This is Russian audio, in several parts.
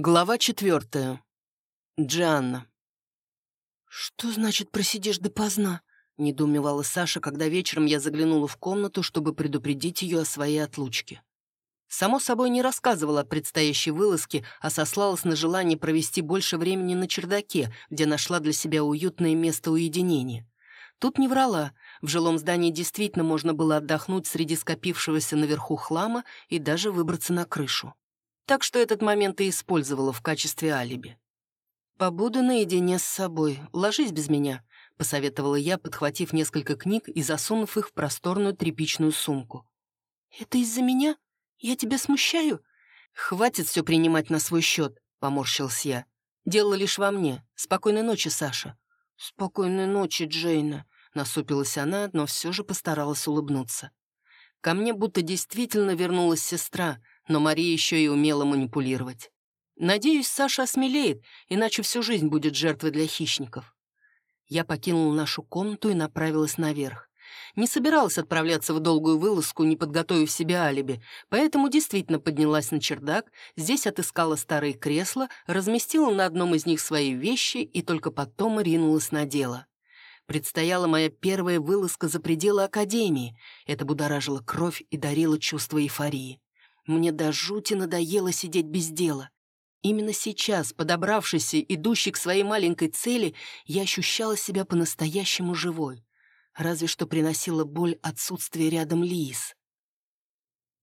Глава четвертая. Джианна. «Что значит просидишь допоздна?» — недоумевала Саша, когда вечером я заглянула в комнату, чтобы предупредить ее о своей отлучке. Само собой, не рассказывала о предстоящей вылазке, а сослалась на желание провести больше времени на чердаке, где нашла для себя уютное место уединения. Тут не врала. В жилом здании действительно можно было отдохнуть среди скопившегося наверху хлама и даже выбраться на крышу так что этот момент и использовала в качестве алиби. «Побуду наедине с собой, ложись без меня», — посоветовала я, подхватив несколько книг и засунув их в просторную тряпичную сумку. «Это из-за меня? Я тебя смущаю?» «Хватит все принимать на свой счет», — поморщился я. «Дело лишь во мне. Спокойной ночи, Саша». «Спокойной ночи, Джейна», — насупилась она, но все же постаралась улыбнуться. Ко мне будто действительно вернулась сестра, но Мария еще и умела манипулировать. Надеюсь, Саша осмелеет, иначе всю жизнь будет жертвой для хищников. Я покинула нашу комнату и направилась наверх. Не собиралась отправляться в долгую вылазку, не подготовив себе алиби, поэтому действительно поднялась на чердак, здесь отыскала старые кресла, разместила на одном из них свои вещи и только потом ринулась на дело. Предстояла моя первая вылазка за пределы Академии. Это будоражило кровь и дарило чувство эйфории. Мне до жути надоело сидеть без дела. Именно сейчас, подобравшись и идущий к своей маленькой цели, я ощущала себя по-настоящему живой. Разве что приносила боль отсутствие рядом Лиис.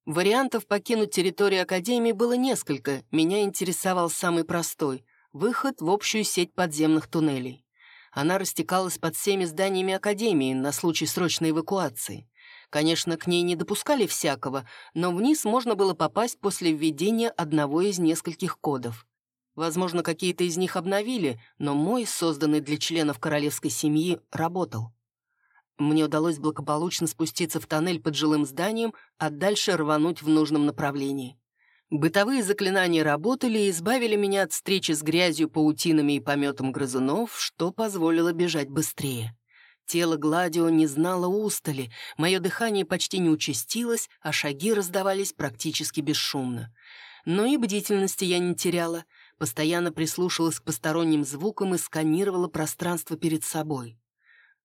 Вариантов покинуть территорию Академии было несколько. Меня интересовал самый простой — выход в общую сеть подземных туннелей. Она растекалась под всеми зданиями Академии на случай срочной эвакуации. Конечно, к ней не допускали всякого, но вниз можно было попасть после введения одного из нескольких кодов. Возможно, какие-то из них обновили, но мой, созданный для членов королевской семьи, работал. Мне удалось благополучно спуститься в тоннель под жилым зданием, а дальше рвануть в нужном направлении. Бытовые заклинания работали и избавили меня от встречи с грязью, паутинами и пометом грызунов, что позволило бежать быстрее. Тело Гладио не знало устали, мое дыхание почти не участилось, а шаги раздавались практически бесшумно. Но и бдительности я не теряла, постоянно прислушивалась к посторонним звукам и сканировала пространство перед собой.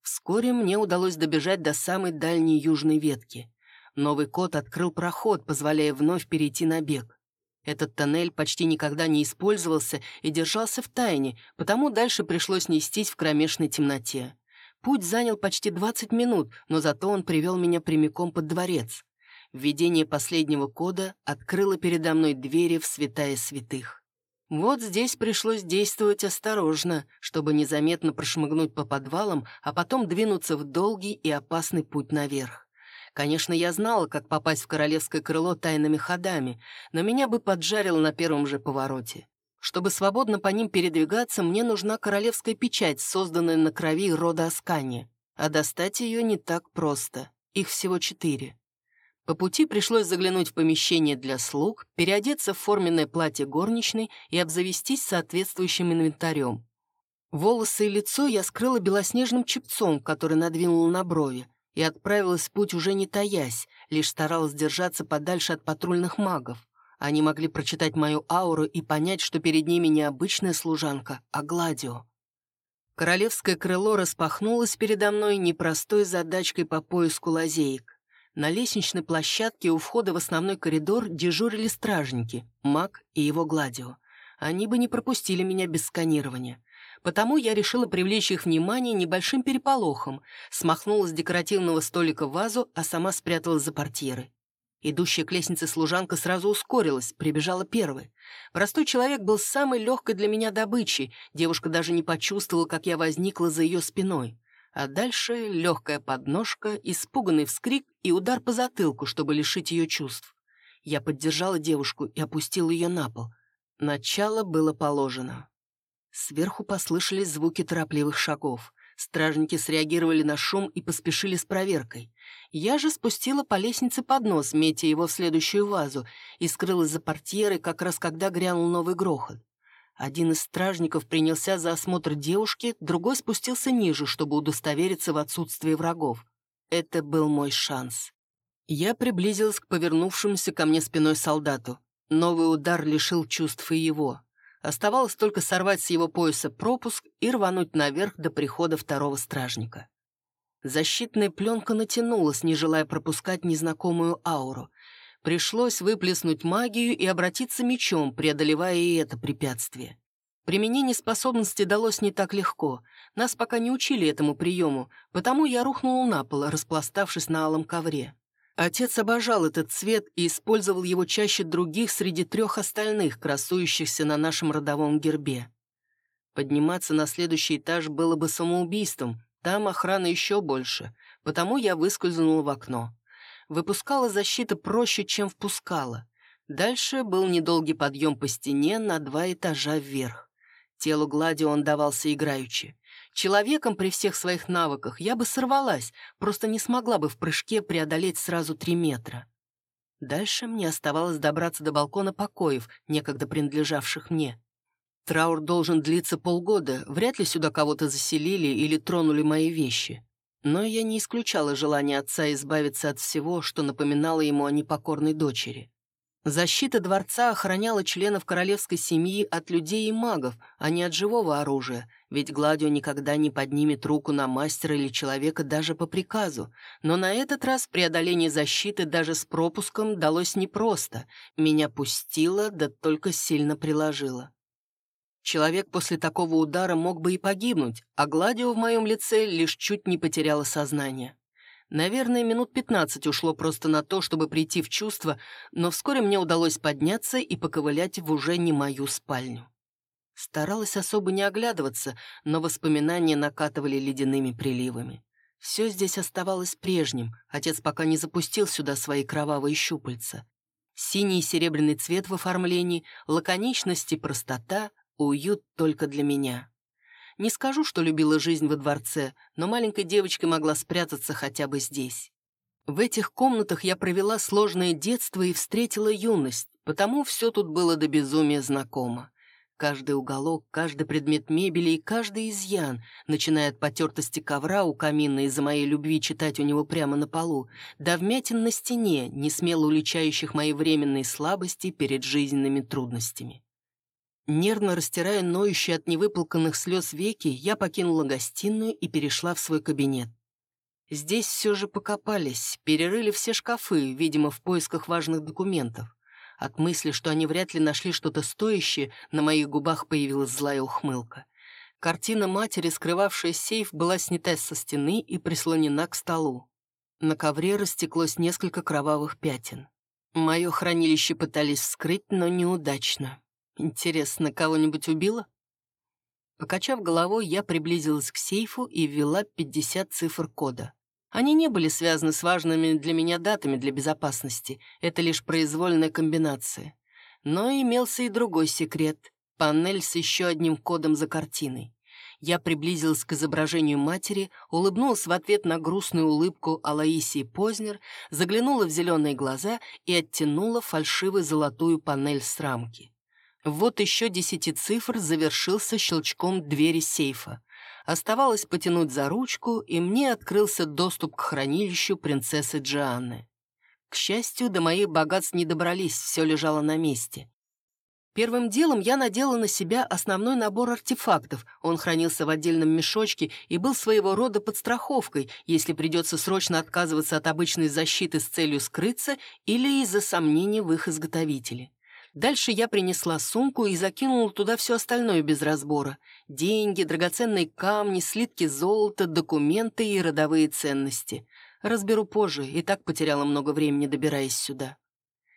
Вскоре мне удалось добежать до самой дальней южной ветки. Новый код открыл проход, позволяя вновь перейти на бег. Этот тоннель почти никогда не использовался и держался в тайне, потому дальше пришлось нестись в кромешной темноте. Путь занял почти 20 минут, но зато он привел меня прямиком под дворец. Введение последнего кода открыло передо мной двери в святая святых. Вот здесь пришлось действовать осторожно, чтобы незаметно прошмыгнуть по подвалам, а потом двинуться в долгий и опасный путь наверх. Конечно, я знала, как попасть в королевское крыло тайными ходами, но меня бы поджарило на первом же повороте. Чтобы свободно по ним передвигаться, мне нужна королевская печать, созданная на крови рода Аскани. А достать ее не так просто. Их всего четыре. По пути пришлось заглянуть в помещение для слуг, переодеться в форменное платье горничной и обзавестись соответствующим инвентарем. Волосы и лицо я скрыла белоснежным чепцом, который надвинула на брови, и отправилась в путь уже не таясь, лишь старалась держаться подальше от патрульных магов. Они могли прочитать мою ауру и понять, что перед ними не обычная служанка, а Гладио. Королевское крыло распахнулось передо мной непростой задачкой по поиску лазеек. На лестничной площадке у входа в основной коридор дежурили стражники, маг и его Гладио. Они бы не пропустили меня без сканирования. Потому я решила привлечь их внимание небольшим переполохом, смахнула с декоративного столика вазу, а сама спряталась за портьеры. Идущая к лестнице служанка сразу ускорилась, прибежала первой. Простой человек был самой легкой для меня добычей, девушка даже не почувствовала, как я возникла за ее спиной. А дальше легкая подножка, испуганный вскрик и удар по затылку, чтобы лишить ее чувств. Я поддержала девушку и опустила ее на пол. Начало было положено. Сверху послышались звуки торопливых шагов. Стражники среагировали на шум и поспешили с проверкой. Я же спустила по лестнице поднос, метя его в следующую вазу, и скрылась за портьерой, как раз когда грянул новый грохот. Один из стражников принялся за осмотр девушки, другой спустился ниже, чтобы удостовериться в отсутствии врагов. Это был мой шанс. Я приблизилась к повернувшемуся ко мне спиной солдату. Новый удар лишил чувств и его. Оставалось только сорвать с его пояса пропуск и рвануть наверх до прихода второго стражника. Защитная пленка натянулась, не желая пропускать незнакомую ауру. Пришлось выплеснуть магию и обратиться мечом, преодолевая и это препятствие. Применение способности далось не так легко. Нас пока не учили этому приему, потому я рухнул на пол, распластавшись на алом ковре. Отец обожал этот цвет и использовал его чаще других среди трех остальных, красующихся на нашем родовом гербе. Подниматься на следующий этаж было бы самоубийством, там охрана еще больше, потому я выскользнула в окно. Выпускала защита проще, чем впускала. Дальше был недолгий подъем по стене на два этажа вверх. Телу Гладио он давался играючи. Человеком при всех своих навыках я бы сорвалась, просто не смогла бы в прыжке преодолеть сразу три метра. Дальше мне оставалось добраться до балкона покоев, некогда принадлежавших мне. Траур должен длиться полгода, вряд ли сюда кого-то заселили или тронули мои вещи. Но я не исключала желания отца избавиться от всего, что напоминало ему о непокорной дочери. Защита дворца охраняла членов королевской семьи от людей и магов, а не от живого оружия, ведь Гладио никогда не поднимет руку на мастера или человека даже по приказу. Но на этот раз преодоление защиты даже с пропуском далось непросто. Меня пустило, да только сильно приложило. Человек после такого удара мог бы и погибнуть, а Гладио в моем лице лишь чуть не потеряла сознание. Наверное, минут пятнадцать ушло просто на то, чтобы прийти в чувство, но вскоре мне удалось подняться и поковылять в уже не мою спальню. Старалась особо не оглядываться, но воспоминания накатывали ледяными приливами. Все здесь оставалось прежним, отец пока не запустил сюда свои кровавые щупальца. Синий и серебряный цвет в оформлении, лаконичность и простота, уют только для меня. Не скажу, что любила жизнь во дворце, но маленькой девочкой могла спрятаться хотя бы здесь. В этих комнатах я провела сложное детство и встретила юность, потому все тут было до безумия знакомо. Каждый уголок, каждый предмет мебели и каждый изъян, начиная от потертости ковра у камина из-за моей любви читать у него прямо на полу, до вмятин на стене, не смело уличающих мои временные слабости перед жизненными трудностями. Нервно растирая ноющие от невыплаканных слез веки, я покинула гостиную и перешла в свой кабинет. Здесь все же покопались, перерыли все шкафы, видимо, в поисках важных документов. От мысли, что они вряд ли нашли что-то стоящее, на моих губах появилась злая ухмылка. Картина матери, скрывавшая сейф, была снята со стены и прислонена к столу. На ковре растеклось несколько кровавых пятен. Мое хранилище пытались вскрыть, но неудачно. Интересно, кого-нибудь убила? Покачав головой, я приблизилась к сейфу и ввела 50 цифр кода. Они не были связаны с важными для меня датами для безопасности, это лишь произвольная комбинация. Но имелся и другой секрет — панель с еще одним кодом за картиной. Я приблизилась к изображению матери, улыбнулась в ответ на грустную улыбку Алаисии Познер, заглянула в зеленые глаза и оттянула фальшивую золотую панель с рамки. Вот еще десяти цифр завершился щелчком двери сейфа. Оставалось потянуть за ручку, и мне открылся доступ к хранилищу принцессы Джианны. К счастью, до моих богатств не добрались, все лежало на месте. Первым делом я надела на себя основной набор артефактов. Он хранился в отдельном мешочке и был своего рода подстраховкой, если придется срочно отказываться от обычной защиты с целью скрыться или из-за сомнений в их изготовителе. Дальше я принесла сумку и закинула туда все остальное без разбора. Деньги, драгоценные камни, слитки золота, документы и родовые ценности. Разберу позже, и так потеряла много времени, добираясь сюда.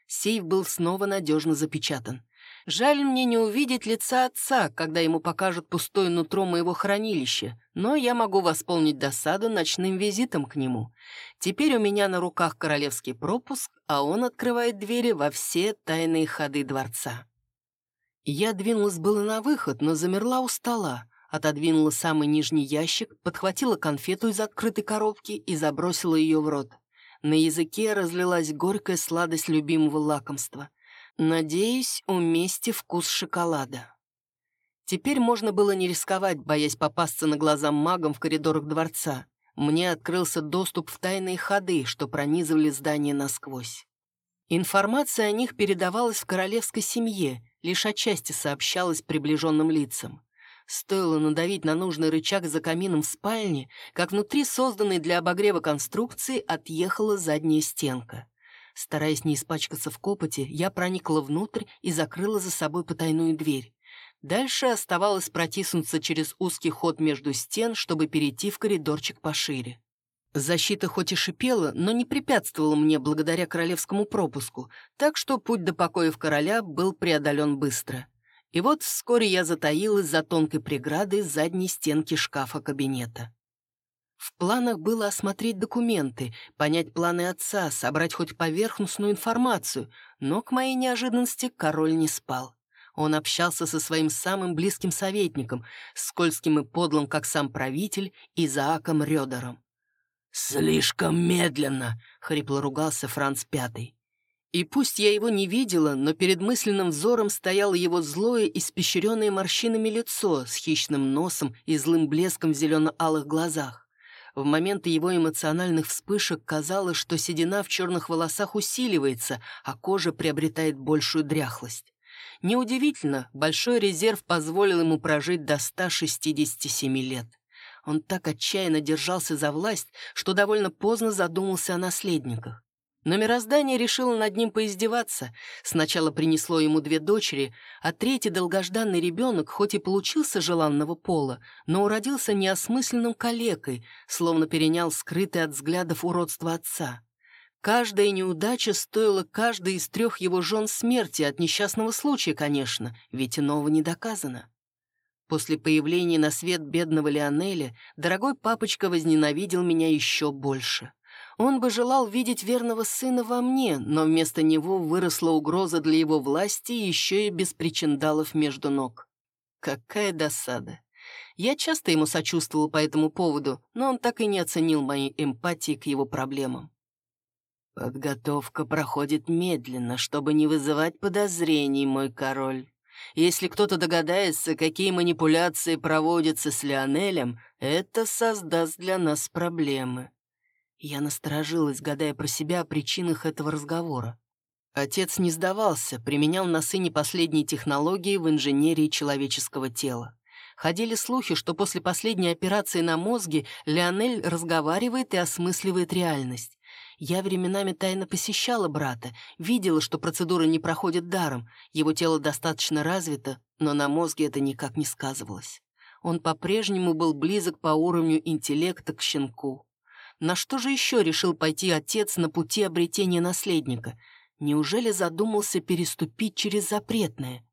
Сейф был снова надежно запечатан. Жаль мне не увидеть лица отца, когда ему покажут пустое нутро моего хранилища, но я могу восполнить досаду ночным визитом к нему. Теперь у меня на руках королевский пропуск, а он открывает двери во все тайные ходы дворца. Я двинулась было на выход, но замерла у стола, отодвинула самый нижний ящик, подхватила конфету из открытой коробки и забросила ее в рот. На языке разлилась горькая сладость любимого лакомства — Надеюсь, у мести вкус шоколада. Теперь можно было не рисковать, боясь попасться на глазам магам в коридорах дворца. Мне открылся доступ в тайные ходы, что пронизывали здание насквозь. Информация о них передавалась в королевской семье. лишь отчасти сообщалось приближенным лицам. Стоило надавить на нужный рычаг за камином в спальне, как внутри созданной для обогрева конструкции отъехала задняя стенка. Стараясь не испачкаться в копоте, я проникла внутрь и закрыла за собой потайную дверь. Дальше оставалось протиснуться через узкий ход между стен, чтобы перейти в коридорчик пошире. Защита хоть и шипела, но не препятствовала мне благодаря королевскому пропуску, так что путь до покоев короля был преодолен быстро. И вот вскоре я затаилась за тонкой преградой задней стенки шкафа кабинета. В планах было осмотреть документы, понять планы отца, собрать хоть поверхностную информацию, но, к моей неожиданности, король не спал. Он общался со своим самым близким советником, скользким и подлым, как сам правитель, Изааком Рёдером. «Слишком медленно!» — хрипло ругался Франц Пятый. И пусть я его не видела, но перед мысленным взором стояло его злое, испещренное морщинами лицо с хищным носом и злым блеском в зелено-алых глазах. В моменты его эмоциональных вспышек казалось, что седина в черных волосах усиливается, а кожа приобретает большую дряхлость. Неудивительно, большой резерв позволил ему прожить до 167 лет. Он так отчаянно держался за власть, что довольно поздно задумался о наследниках. Но мироздание решило над ним поиздеваться. Сначала принесло ему две дочери, а третий долгожданный ребенок хоть и получился желанного пола, но уродился неосмысленным калекой, словно перенял скрытый от взглядов уродство отца. Каждая неудача стоила каждой из трех его жен смерти от несчастного случая, конечно, ведь иного не доказано. После появления на свет бедного Лионеля дорогой папочка возненавидел меня еще больше. Он бы желал видеть верного сына во мне, но вместо него выросла угроза для его власти еще и без причиндалов между ног. Какая досада. Я часто ему сочувствовал по этому поводу, но он так и не оценил моей эмпатии к его проблемам. «Подготовка проходит медленно, чтобы не вызывать подозрений, мой король», если кто-то догадается, какие манипуляции проводятся с Лионелем, это создаст для нас проблемы. Я насторожилась, гадая про себя о причинах этого разговора. Отец не сдавался, применял на сыне последние технологии в инженерии человеческого тела. Ходили слухи, что после последней операции на мозге Леонель разговаривает и осмысливает реальность. Я временами тайно посещала брата, видела, что процедура не проходит даром, его тело достаточно развито, но на мозге это никак не сказывалось. Он по-прежнему был близок по уровню интеллекта к щенку. На что же еще решил пойти отец на пути обретения наследника? Неужели задумался переступить через запретное?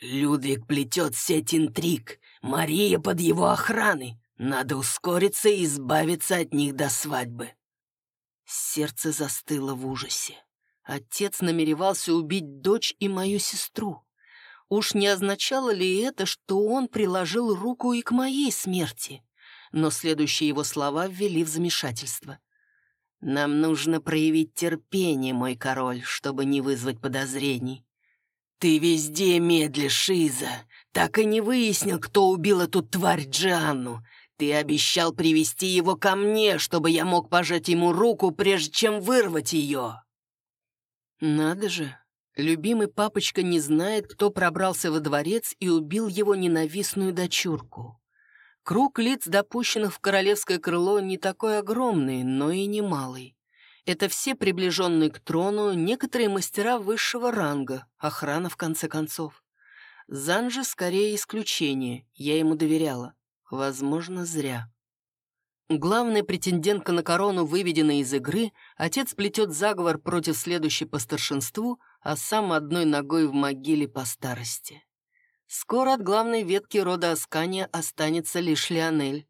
«Людвиг плетет сеть интриг. Мария под его охраной. Надо ускориться и избавиться от них до свадьбы». Сердце застыло в ужасе. Отец намеревался убить дочь и мою сестру. Уж не означало ли это, что он приложил руку и к моей смерти? Но следующие его слова ввели в замешательство. «Нам нужно проявить терпение, мой король, чтобы не вызвать подозрений. Ты везде медлишь, Иза. Так и не выяснил, кто убил эту тварь Джианну. Ты обещал привести его ко мне, чтобы я мог пожать ему руку, прежде чем вырвать ее. Надо же, любимый папочка не знает, кто пробрался во дворец и убил его ненавистную дочурку. Круг лиц, допущенных в королевское крыло, не такой огромный, но и немалый. Это все приближенные к трону, некоторые мастера высшего ранга, охрана в конце концов. Зан же скорее исключение, я ему доверяла. Возможно, зря. Главная претендентка на корону выведена из игры, отец плетет заговор против следующей по старшинству, а сам одной ногой в могиле по старости. Скоро от главной ветки рода Аскания останется лишь Леонель.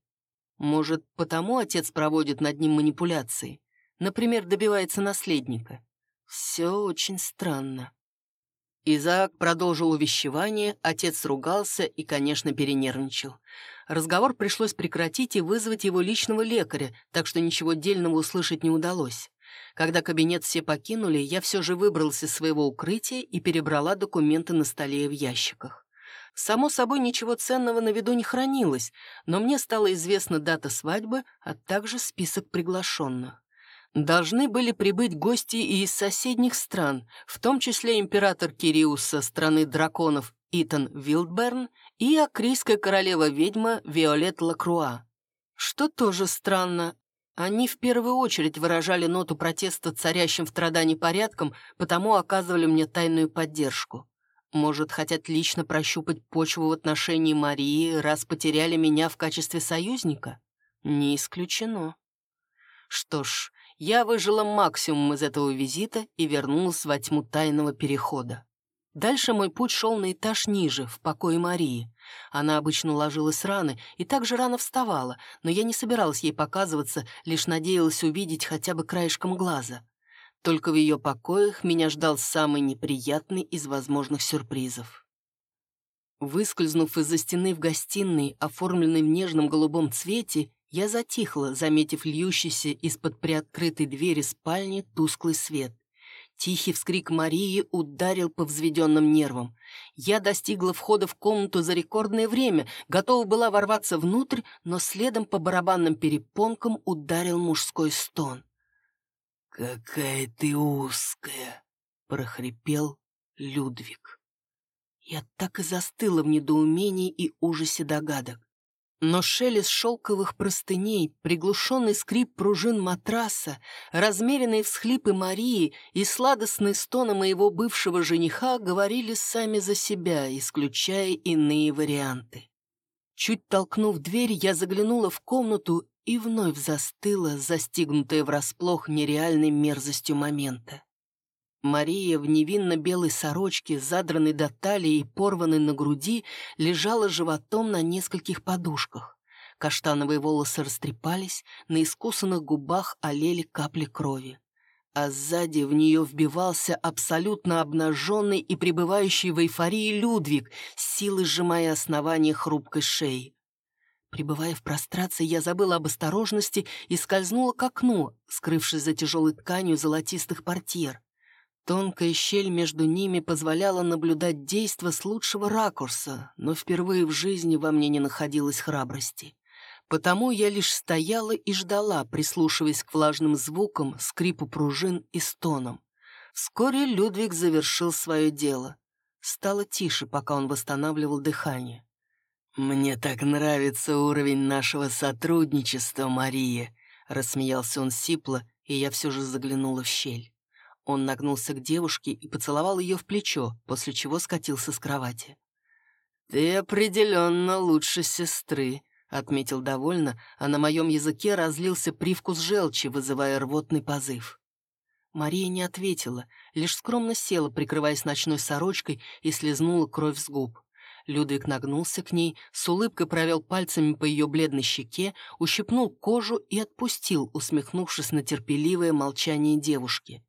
Может, потому отец проводит над ним манипуляции? Например, добивается наследника. Все очень странно. Изаак продолжил увещевание, отец ругался и, конечно, перенервничал. Разговор пришлось прекратить и вызвать его личного лекаря, так что ничего дельного услышать не удалось. Когда кабинет все покинули, я все же выбрался из своего укрытия и перебрала документы на столе и в ящиках. Само собой, ничего ценного на виду не хранилось, но мне стала известна дата свадьбы, а также список приглашенных. Должны были прибыть гости и из соседних стран, в том числе император Кириус со страны драконов Итан Вилдберн и акрийская королева-ведьма Виолет Лакруа. Что тоже странно, они в первую очередь выражали ноту протеста царящим в Традане порядком, потому оказывали мне тайную поддержку. Может, хотят лично прощупать почву в отношении Марии, раз потеряли меня в качестве союзника? Не исключено. Что ж, я выжила максимум из этого визита и вернулась во тьму тайного перехода. Дальше мой путь шел на этаж ниже, в покое Марии. Она обычно ложилась рано и также рано вставала, но я не собиралась ей показываться, лишь надеялась увидеть хотя бы краешком глаза. Только в ее покоях меня ждал самый неприятный из возможных сюрпризов. Выскользнув из-за стены в гостиной, оформленной в нежном голубом цвете, я затихла, заметив льющийся из-под приоткрытой двери спальни тусклый свет. Тихий вскрик Марии ударил по взведенным нервам. Я достигла входа в комнату за рекордное время, готова была ворваться внутрь, но следом по барабанным перепонкам ударил мужской стон. «Какая ты узкая!» — прохрипел Людвиг. Я так и застыла в недоумении и ужасе догадок. Но шелест шелковых простыней, приглушенный скрип пружин матраса, размеренные всхлипы Марии и сладостные стоны моего бывшего жениха говорили сами за себя, исключая иные варианты. Чуть толкнув дверь, я заглянула в комнату и вновь застыла, застигнутая врасплох нереальной мерзостью момента. Мария в невинно-белой сорочке, задранной до талии и порванной на груди, лежала животом на нескольких подушках. Каштановые волосы растрепались, на искусанных губах олели капли крови. А сзади в нее вбивался абсолютно обнаженный и пребывающий в эйфории Людвиг, силой сжимая основание хрупкой шеи. Прибывая в прострации, я забыла об осторожности и скользнула к окну, скрывшись за тяжелой тканью золотистых портьер. Тонкая щель между ними позволяла наблюдать действо с лучшего ракурса, но впервые в жизни во мне не находилось храбрости. Потому я лишь стояла и ждала, прислушиваясь к влажным звукам, скрипу пружин и стонам. Вскоре Людвиг завершил свое дело. Стало тише, пока он восстанавливал дыхание. «Мне так нравится уровень нашего сотрудничества, Мария», — рассмеялся он сипло, и я все же заглянула в щель. Он нагнулся к девушке и поцеловал ее в плечо, после чего скатился с кровати. «Ты определенно лучше сестры», — отметил довольно, а на моем языке разлился привкус желчи, вызывая рвотный позыв. Мария не ответила, лишь скромно села, прикрываясь ночной сорочкой, и слезнула кровь с губ. Людвиг нагнулся к ней, с улыбкой провел пальцами по ее бледной щеке, ущипнул кожу и отпустил, усмехнувшись на терпеливое молчание девушки.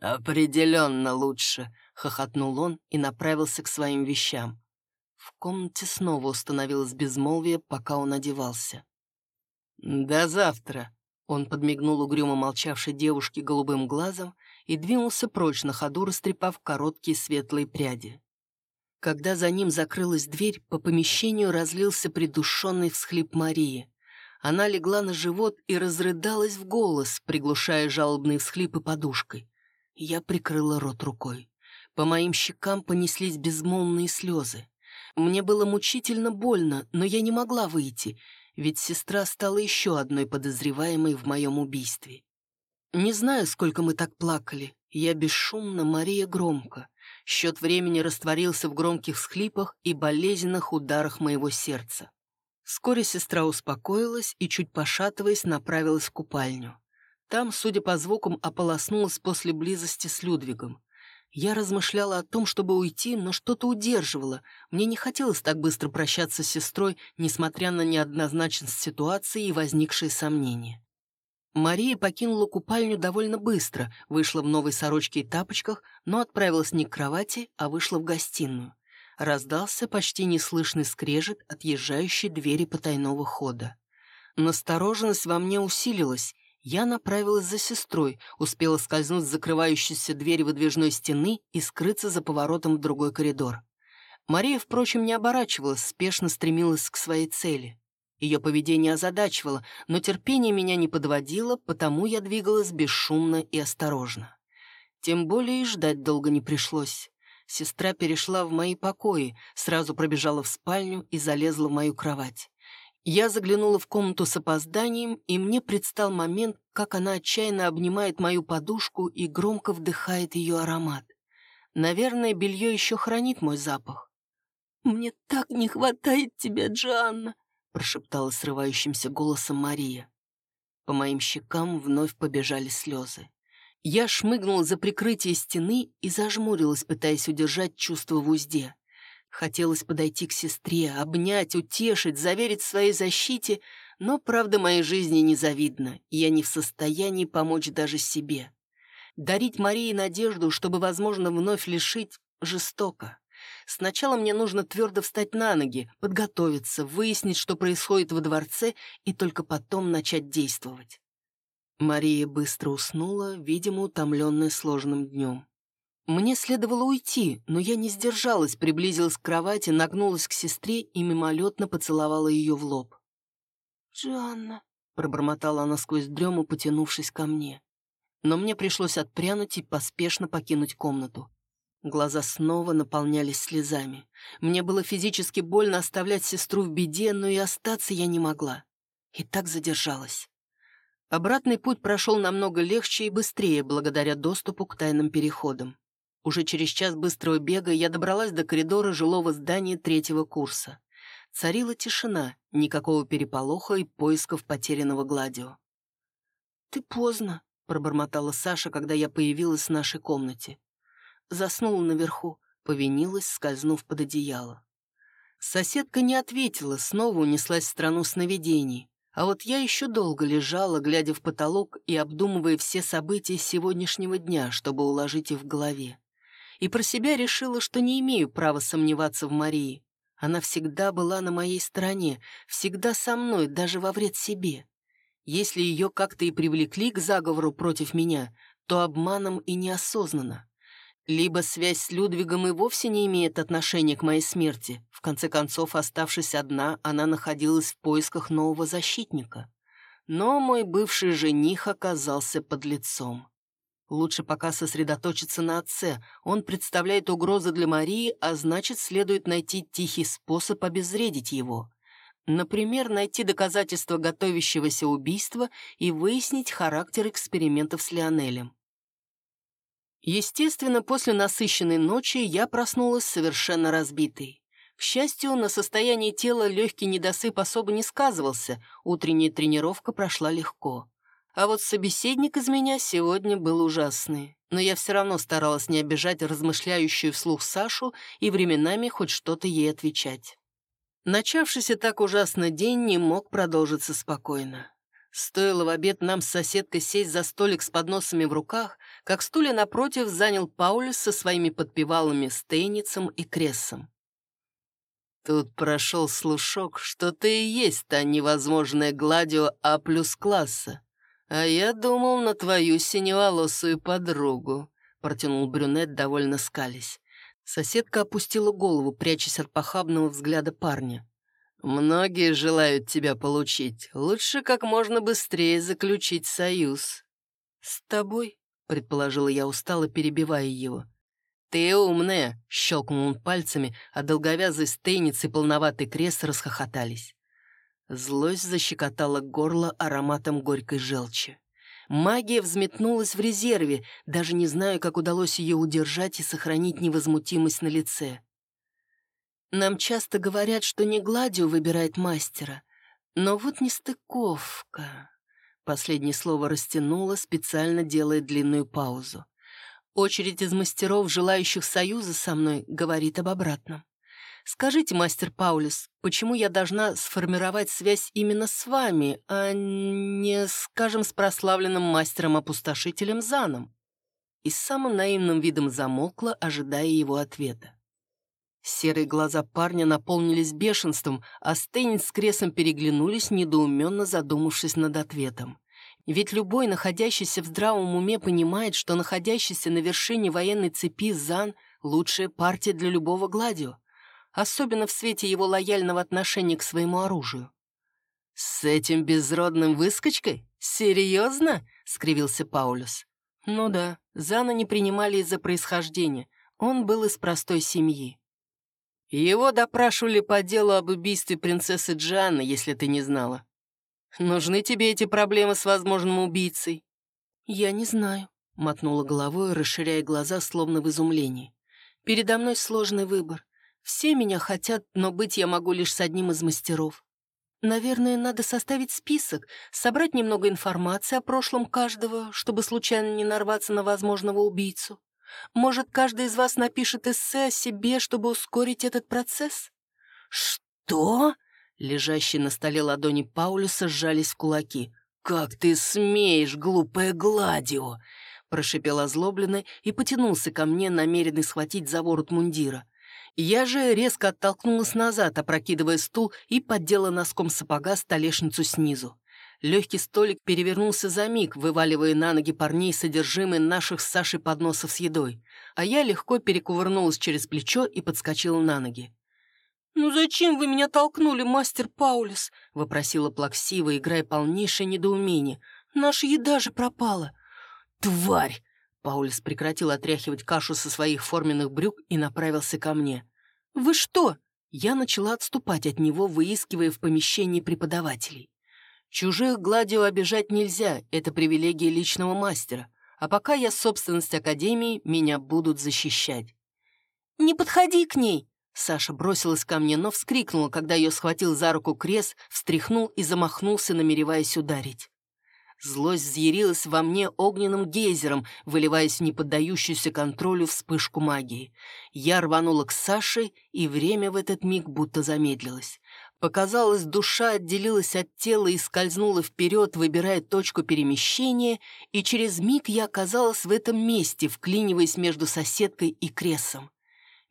«Определенно лучше», — хохотнул он и направился к своим вещам. В комнате снова установилось безмолвие, пока он одевался. «До завтра», — он подмигнул угрюмо молчавшей девушке голубым глазом и двинулся прочь на ходу, растрепав короткие светлые пряди. Когда за ним закрылась дверь, по помещению разлился придушенный всхлип Марии. Она легла на живот и разрыдалась в голос, приглушая жалобные всхлипы подушкой. Я прикрыла рот рукой. По моим щекам понеслись безмолвные слезы. Мне было мучительно больно, но я не могла выйти, ведь сестра стала еще одной подозреваемой в моем убийстве. Не знаю, сколько мы так плакали. Я бесшумно, Мария громко. Счет времени растворился в громких схлипах и болезненных ударах моего сердца. Вскоре сестра успокоилась и, чуть пошатываясь, направилась в купальню. Там, судя по звукам, ополоснулась после близости с Людвигом. Я размышляла о том, чтобы уйти, но что-то удерживало. Мне не хотелось так быстро прощаться с сестрой, несмотря на неоднозначность ситуации и возникшие сомнения. Мария покинула купальню довольно быстро, вышла в новой сорочке и тапочках, но отправилась не к кровати, а вышла в гостиную. Раздался почти неслышный скрежет отъезжающей двери потайного хода. Настороженность во мне усилилась, я направилась за сестрой, успела скользнуть с закрывающейся двери выдвижной стены и скрыться за поворотом в другой коридор. Мария, впрочем, не оборачивалась, спешно стремилась к своей цели. Ее поведение озадачивало, но терпение меня не подводило, потому я двигалась бесшумно и осторожно. Тем более и ждать долго не пришлось. Сестра перешла в мои покои, сразу пробежала в спальню и залезла в мою кровать. Я заглянула в комнату с опозданием, и мне предстал момент, как она отчаянно обнимает мою подушку и громко вдыхает ее аромат. Наверное, белье еще хранит мой запах. «Мне так не хватает тебя, Джанна!» Прошептала срывающимся голосом Мария. По моим щекам вновь побежали слезы. Я шмыгнула за прикрытие стены и зажмурилась, пытаясь удержать чувство в узде. Хотелось подойти к сестре, обнять, утешить, заверить в своей защите, но правда моей жизни незавидна, и я не в состоянии помочь даже себе. Дарить Марии надежду, чтобы, возможно, вновь лишить, жестоко. Сначала мне нужно твердо встать на ноги, подготовиться, выяснить, что происходит во дворце, и только потом начать действовать. Мария быстро уснула, видимо, утомленная сложным днем. Мне следовало уйти, но я не сдержалась, приблизилась к кровати, нагнулась к сестре и мимолетно поцеловала ее в лоб. «Джанна», — пробормотала она сквозь дрему, потянувшись ко мне. Но мне пришлось отпрянуть и поспешно покинуть комнату. Глаза снова наполнялись слезами. Мне было физически больно оставлять сестру в беде, но и остаться я не могла. И так задержалась. Обратный путь прошел намного легче и быстрее благодаря доступу к тайным переходам. Уже через час быстрого бега я добралась до коридора жилого здания третьего курса. Царила тишина, никакого переполоха и поисков потерянного Гладио. «Ты поздно», — пробормотала Саша, когда я появилась в нашей комнате. Заснула наверху, повинилась, скользнув под одеяло. Соседка не ответила, снова унеслась в страну сновидений. А вот я еще долго лежала, глядя в потолок и обдумывая все события сегодняшнего дня, чтобы уложить их в голове. И про себя решила, что не имею права сомневаться в Марии. Она всегда была на моей стороне, всегда со мной, даже во вред себе. Если ее как-то и привлекли к заговору против меня, то обманом и неосознанно. Либо связь с Людвигом и вовсе не имеет отношения к моей смерти. В конце концов, оставшись одна, она находилась в поисках нового защитника. Но мой бывший жених оказался под лицом. Лучше пока сосредоточиться на отце. Он представляет угрозу для Марии, а значит, следует найти тихий способ обезвредить его. Например, найти доказательства готовящегося убийства и выяснить характер экспериментов с Лионелем. Естественно, после насыщенной ночи я проснулась совершенно разбитой. К счастью, на состояние тела легкий недосып особо не сказывался, утренняя тренировка прошла легко. А вот собеседник из меня сегодня был ужасный. Но я все равно старалась не обижать размышляющую вслух Сашу и временами хоть что-то ей отвечать. Начавшийся так ужасно день не мог продолжиться спокойно. Стоило в обед нам с соседкой сесть за столик с подносами в руках, как стулья напротив занял Паулюс со своими подпевалами Стейницем и Крессом. «Тут прошел слушок, что ты и есть та невозможная Гладио А плюс класса. А я думал на твою синеволосую подругу», — протянул брюнет, довольно скались. Соседка опустила голову, прячась от похабного взгляда парня. «Многие желают тебя получить. Лучше как можно быстрее заключить союз». «С тобой?» — предположила я устало, перебивая его. «Ты умная!» — щелкнул он пальцами, а долговязый стейниц и полноватый крест расхохотались. Злость защекотала горло ароматом горькой желчи. Магия взметнулась в резерве, даже не знаю, как удалось ее удержать и сохранить невозмутимость на лице. Нам часто говорят, что не Гладио выбирает мастера. Но вот нестыковка. Последнее слово растянуло, специально делая длинную паузу. Очередь из мастеров, желающих союза со мной, говорит об обратном. Скажите, мастер Паулюс, почему я должна сформировать связь именно с вами, а не, скажем, с прославленным мастером-опустошителем Заном? И с самым наивным видом замолкла, ожидая его ответа. Серые глаза парня наполнились бешенством, а Стейнс с Кресом переглянулись, недоуменно задумавшись над ответом. Ведь любой, находящийся в здравом уме, понимает, что находящийся на вершине военной цепи Зан — лучшая партия для любого Гладио, особенно в свете его лояльного отношения к своему оружию. «С этим безродным выскочкой? Серьезно?» — скривился Паулюс. «Ну да, Зана не принимали из-за происхождения. Он был из простой семьи. Его допрашивали по делу об убийстве принцессы Джанны, если ты не знала. Нужны тебе эти проблемы с возможным убийцей?» «Я не знаю», — мотнула головой, расширяя глаза, словно в изумлении. «Передо мной сложный выбор. Все меня хотят, но быть я могу лишь с одним из мастеров. Наверное, надо составить список, собрать немного информации о прошлом каждого, чтобы случайно не нарваться на возможного убийцу. Может, каждый из вас напишет эссе о себе, чтобы ускорить этот процесс? Что? Лежащие на столе ладони Паулюса сжались в кулаки. «Как ты смеешь, глупая Гладио!» Прошипел озлобленно и потянулся ко мне, намеренный схватить за ворот мундира. Я же резко оттолкнулась назад, опрокидывая стул и поддела носком сапога столешницу снизу. Легкий столик перевернулся за миг, вываливая на ноги парней содержимое наших с Сашей подносов с едой, а я легко перекувырнулась через плечо и подскочила на ноги. «Ну зачем вы меня толкнули, мастер Паулис?» — вопросила плаксиво, играя полнейшее недоумение. «Наша еда же пропала». «Тварь!» Паулис прекратил отряхивать кашу со своих форменных брюк и направился ко мне. «Вы что?» Я начала отступать от него, выискивая в помещении преподавателей. Чужих гладио обижать нельзя, это привилегия личного мастера. А пока я собственность Академии, меня будут защищать. «Не подходи к ней!» Саша бросилась ко мне, но вскрикнула, когда ее схватил за руку Крес, встряхнул и замахнулся, намереваясь ударить. Злость взъярилась во мне огненным гейзером, выливаясь в неподдающуюся контролю вспышку магии. Я рванула к Саше, и время в этот миг будто замедлилось. Показалось, душа отделилась от тела и скользнула вперед, выбирая точку перемещения, и через миг я оказалась в этом месте, вклиниваясь между соседкой и кресом.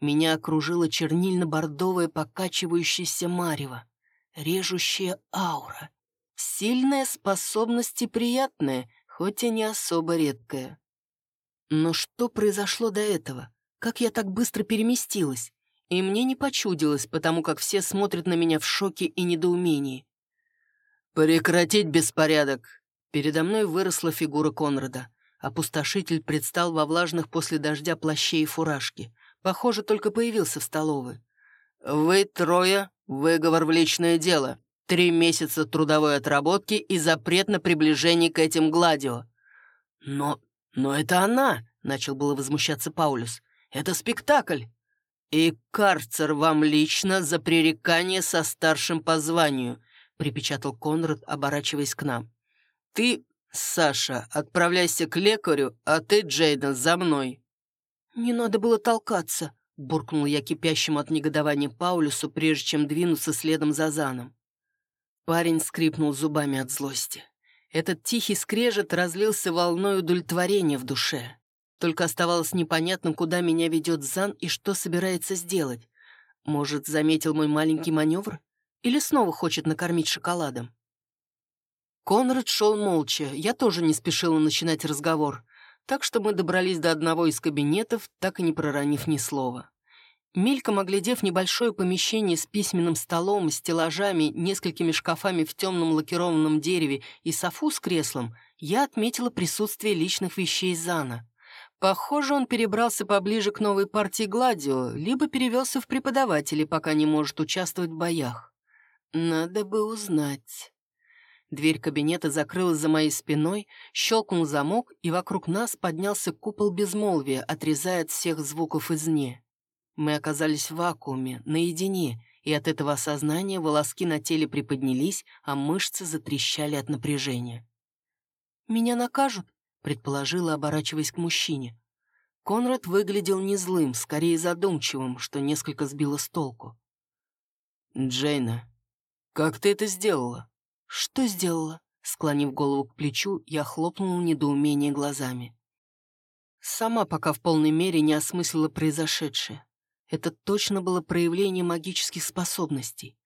Меня окружила чернильно-бордовая покачивающаяся марево, режущая аура — Сильная способность и приятная, хоть и не особо редкая. Но что произошло до этого? Как я так быстро переместилась? И мне не почудилось, потому как все смотрят на меня в шоке и недоумении. «Прекратить беспорядок!» Передо мной выросла фигура Конрада. Опустошитель предстал во влажных после дождя плаще и фуражке. Похоже, только появился в столовой. «Вы трое, выговор в личное дело. Три месяца трудовой отработки и запрет на приближение к этим гладио. Но... но это она, начал было возмущаться Паулюс. Это спектакль. И карцер вам лично за пререкание со старшим по званию, припечатал Конрад, оборачиваясь к нам. Ты, Саша, отправляйся к лекарю, а ты, Джейден, за мной. Не надо было толкаться, буркнул я кипящему от негодования Паулюсу, прежде чем двинуться следом за Заном. Парень скрипнул зубами от злости. Этот тихий скрежет разлился волной удовлетворения в душе. Только оставалось непонятным, куда меня ведет Зан и что собирается сделать. Может, заметил мой маленький маневр? Или снова хочет накормить шоколадом? Конрад шел молча, я тоже не спешила начинать разговор, так что мы добрались до одного из кабинетов, так и не проронив ни слова. Мельком оглядев небольшое помещение с письменным столом, стеллажами, несколькими шкафами в темном лакированном дереве и софу с креслом, я отметила присутствие личных вещей Зана. Похоже, он перебрался поближе к новой партии Гладио, либо перевелся в преподаватели, пока не может участвовать в боях. Надо бы узнать. Дверь кабинета закрылась за моей спиной, щелкнул замок, и вокруг нас поднялся купол безмолвия, отрезая от всех звуков извне. Мы оказались в вакууме, наедине, и от этого осознания волоски на теле приподнялись, а мышцы затрещали от напряжения. «Меня накажут?» — предположила, оборачиваясь к мужчине. Конрад выглядел не злым, скорее задумчивым, что несколько сбило с толку. «Джейна, как ты это сделала?» «Что сделала?» Склонив голову к плечу, я хлопнула недоумение глазами. Сама пока в полной мере не осмыслила произошедшее. Это точно было проявление магических способностей.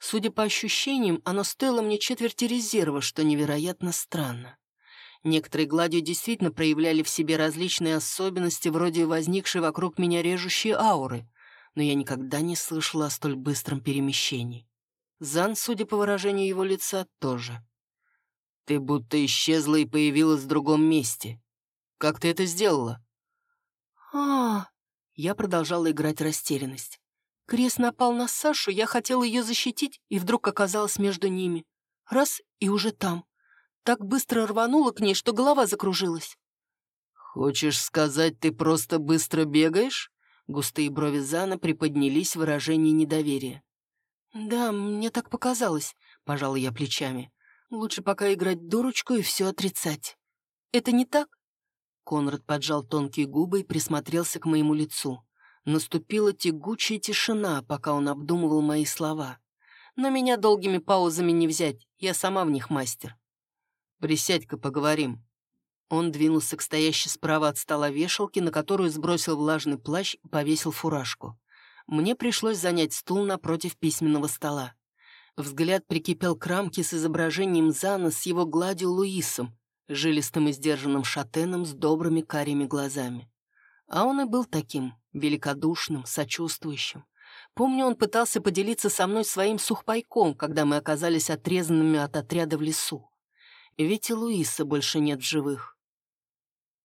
Судя по ощущениям, оно стоило мне четверти резерва, что невероятно странно. Некоторые гладио действительно проявляли в себе различные особенности, вроде возникшей вокруг меня режущей ауры, но я никогда не слышала о столь быстром перемещении. Зан, судя по выражению его лица, тоже. «Ты будто исчезла и появилась в другом месте. Как ты это сделала?» а, Я продолжала играть растерянность. Крест напал на Сашу, я хотела ее защитить, и вдруг оказалась между ними. Раз — и уже там. Так быстро рванула к ней, что голова закружилась. «Хочешь сказать, ты просто быстро бегаешь?» Густые брови Зана приподнялись в выражении недоверия. «Да, мне так показалось», — пожал я плечами. «Лучше пока играть дурочку и все отрицать. Это не так?» Конрад поджал тонкие губы и присмотрелся к моему лицу. Наступила тягучая тишина, пока он обдумывал мои слова. Но меня долгими паузами не взять, я сама в них мастер. «Присядь-ка, поговорим». Он двинулся к стоящей справа от стола вешалке, на которую сбросил влажный плащ и повесил фуражку. Мне пришлось занять стул напротив письменного стола. Взгляд прикипел к рамке с изображением Зана с его гладью Луисом, жилистым и сдержанным шатеном с добрыми карими глазами. А он и был таким, великодушным, сочувствующим. Помню, он пытался поделиться со мной своим сухпайком, когда мы оказались отрезанными от отряда в лесу. Ведь и Луиса больше нет в живых.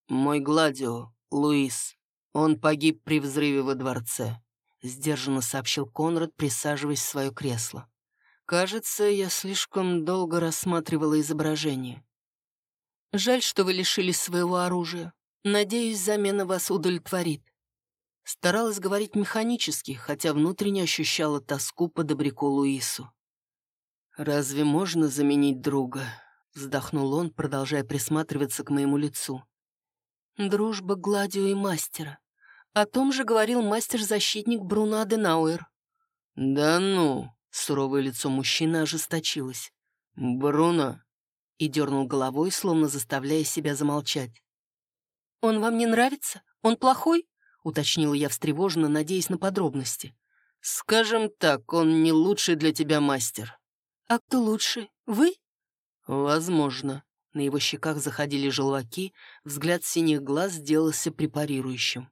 «Мой Гладио, Луис, он погиб при взрыве во дворце», — сдержанно сообщил Конрад, присаживаясь в свое кресло. «Кажется, я слишком долго рассматривала изображение. Жаль, что вы лишились своего оружия. Надеюсь, замена вас удовлетворит. Старалась говорить механически, хотя внутренне ощущала тоску по добряку Луису. «Разве можно заменить друга?» — вздохнул он, продолжая присматриваться к моему лицу. «Дружба Гладио и мастера. О том же говорил мастер-защитник Бруно Аденауэр». «Да ну!» — суровое лицо мужчины ожесточилось. «Бруно!» — и дернул головой, словно заставляя себя замолчать. «Он вам не нравится? Он плохой?» — уточнила я встревоженно, надеясь на подробности. «Скажем так, он не лучший для тебя мастер». «А кто лучший? Вы?» «Возможно». На его щеках заходили желваки, взгляд синих глаз сделался препарирующим.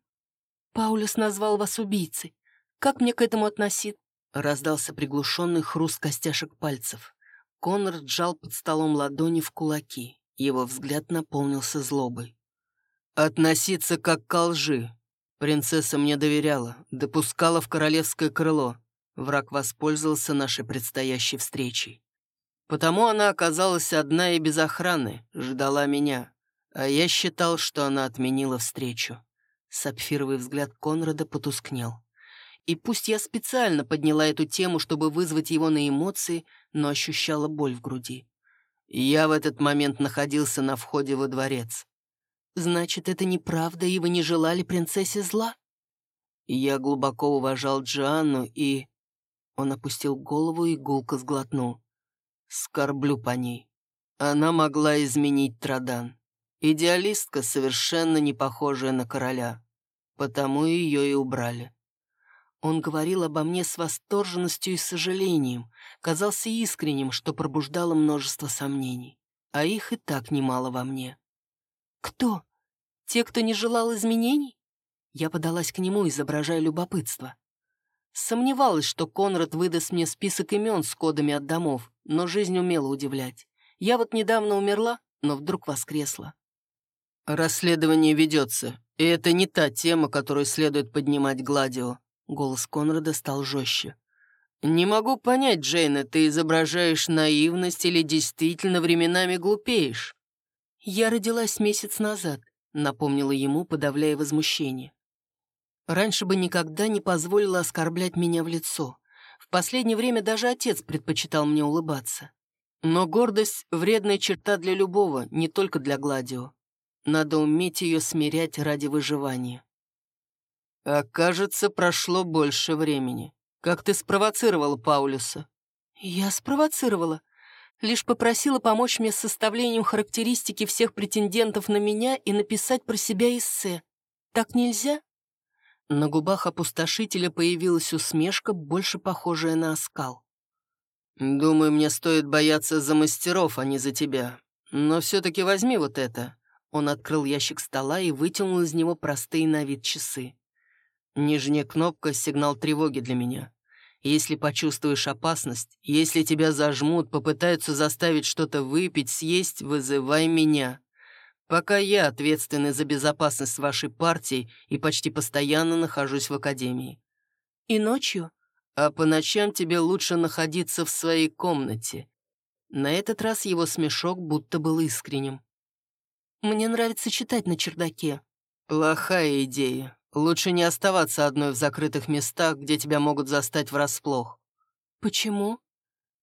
«Паулюс назвал вас убийцей. Как мне к этому относиться?» Раздался приглушенный хруст костяшек пальцев. Конрад сжал под столом ладони в кулаки. Его взгляд наполнился злобой. Относиться как к лжи. Принцесса мне доверяла, допускала в королевское крыло. Враг воспользовался нашей предстоящей встречей. Потому она оказалась одна и без охраны, ждала меня. А я считал, что она отменила встречу. Сапфировый взгляд Конрада потускнел. И пусть я специально подняла эту тему, чтобы вызвать его на эмоции, но ощущала боль в груди. Я в этот момент находился на входе во дворец. Значит, это неправда, и вы не желали принцессе зла? Я глубоко уважал Джианну и... Он опустил голову и гулко сглотнул. Скорблю по ней. Она могла изменить Традан. Идеалистка, совершенно не похожая на короля. Потому ее и убрали. Он говорил обо мне с восторженностью и сожалением, казался искренним, что пробуждало множество сомнений. А их и так немало во мне. «Кто? Те, кто не желал изменений?» Я подалась к нему, изображая любопытство. Сомневалась, что Конрад выдаст мне список имен с кодами от домов, но жизнь умела удивлять. Я вот недавно умерла, но вдруг воскресла. «Расследование ведется, и это не та тема, которую следует поднимать Гладио», Голос Конрада стал жестче. «Не могу понять, Джейна, ты изображаешь наивность или действительно временами глупеешь?» «Я родилась месяц назад», — напомнила ему, подавляя возмущение. «Раньше бы никогда не позволила оскорблять меня в лицо. В последнее время даже отец предпочитал мне улыбаться. Но гордость — вредная черта для любого, не только для Гладио. Надо уметь ее смирять ради выживания. А кажется, прошло больше времени. Как ты спровоцировала Паулюса? Я спровоцировала. Лишь попросила помочь мне с составлением характеристики всех претендентов на меня и написать про себя эссе. Так нельзя? На губах опустошителя появилась усмешка, больше похожая на оскал. «Думаю, мне стоит бояться за мастеров, а не за тебя. Но все-таки возьми вот это». Он открыл ящик стола и вытянул из него простые на вид часы. Нижняя кнопка — сигнал тревоги для меня. Если почувствуешь опасность, если тебя зажмут, попытаются заставить что-то выпить, съесть, вызывай меня. Пока я ответственный за безопасность вашей партии и почти постоянно нахожусь в академии. И ночью? А по ночам тебе лучше находиться в своей комнате. На этот раз его смешок будто был искренним. Мне нравится читать на чердаке. Плохая идея. Лучше не оставаться одной в закрытых местах, где тебя могут застать врасплох. Почему?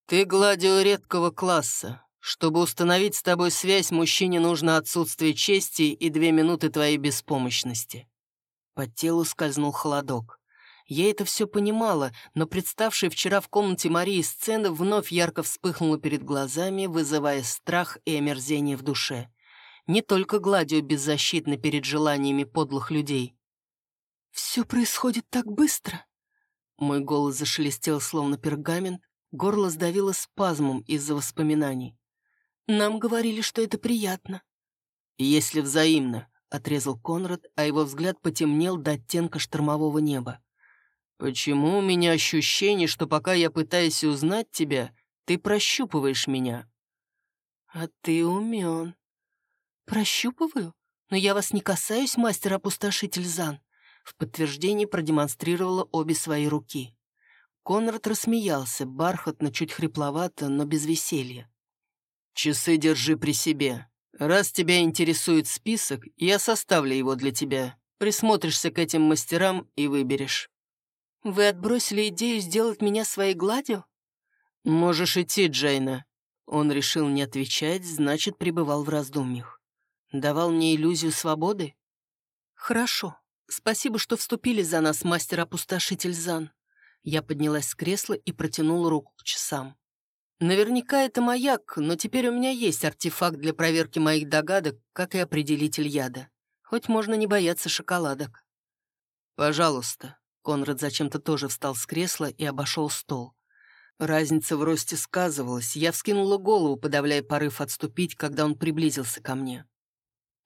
Ты гладио редкого класса. Чтобы установить с тобой связь, мужчине нужно отсутствие чести и две минуты твоей беспомощности». По телу скользнул холодок. Я это все понимала, но представшая вчера в комнате Марии сцена вновь ярко вспыхнула перед глазами, вызывая страх и омерзение в душе. Не только Гладио беззащитна перед желаниями подлых людей. «Все происходит так быстро!» Мой голос зашелестел, словно пергамент, горло сдавило спазмом из-за воспоминаний. Нам говорили, что это приятно». «Если взаимно», — отрезал Конрад, а его взгляд потемнел до оттенка штормового неба. «Почему у меня ощущение, что пока я пытаюсь узнать тебя, ты прощупываешь меня?» «А ты умен». «Прощупываю? Но я вас не касаюсь, мастер-опустошитель Зан». В подтверждении продемонстрировала обе свои руки. Конрад рассмеялся, бархатно, чуть хрипловато, но без веселья. «Часы держи при себе. Раз тебя интересует список, я составлю его для тебя. Присмотришься к этим мастерам и выберешь». «Вы отбросили идею сделать меня своей гладью?» «Можешь идти, Джейна». Он решил не отвечать, значит, пребывал в раздумьях. Давал мне иллюзию свободы? «Хорошо. Спасибо, что вступили за нас, мастер-опустошитель Зан». Я поднялась с кресла и протянула руку к часам. Наверняка это маяк, но теперь у меня есть артефакт для проверки моих догадок, как и определитель яда. Хоть можно не бояться шоколадок. «Пожалуйста». Конрад зачем-то тоже встал с кресла и обошел стол. Разница в росте сказывалась. Я вскинула голову, подавляя порыв отступить, когда он приблизился ко мне.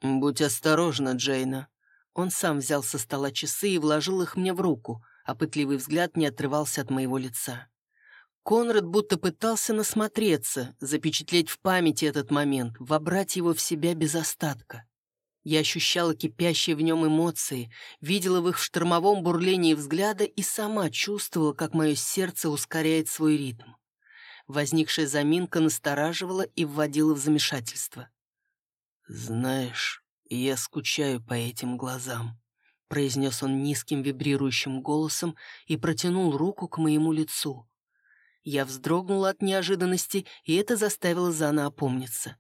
«Будь осторожна, Джейна». Он сам взял со стола часы и вложил их мне в руку, а пытливый взгляд не отрывался от моего лица. Конрад будто пытался насмотреться, запечатлеть в памяти этот момент, вобрать его в себя без остатка. Я ощущала кипящие в нем эмоции, видела в их штормовом бурлении взгляда и сама чувствовала, как мое сердце ускоряет свой ритм. Возникшая заминка настораживала и вводила в замешательство. «Знаешь, я скучаю по этим глазам», — произнес он низким вибрирующим голосом и протянул руку к моему лицу. Я вздрогнула от неожиданности, и это заставило Зана опомниться.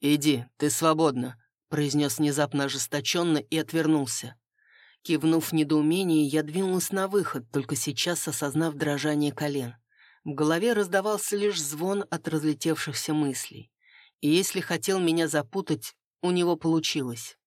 «Иди, ты свободна», — произнес внезапно ожесточенно и отвернулся. Кивнув в недоумении, я двинулась на выход, только сейчас осознав дрожание колен. В голове раздавался лишь звон от разлетевшихся мыслей. И если хотел меня запутать, у него получилось.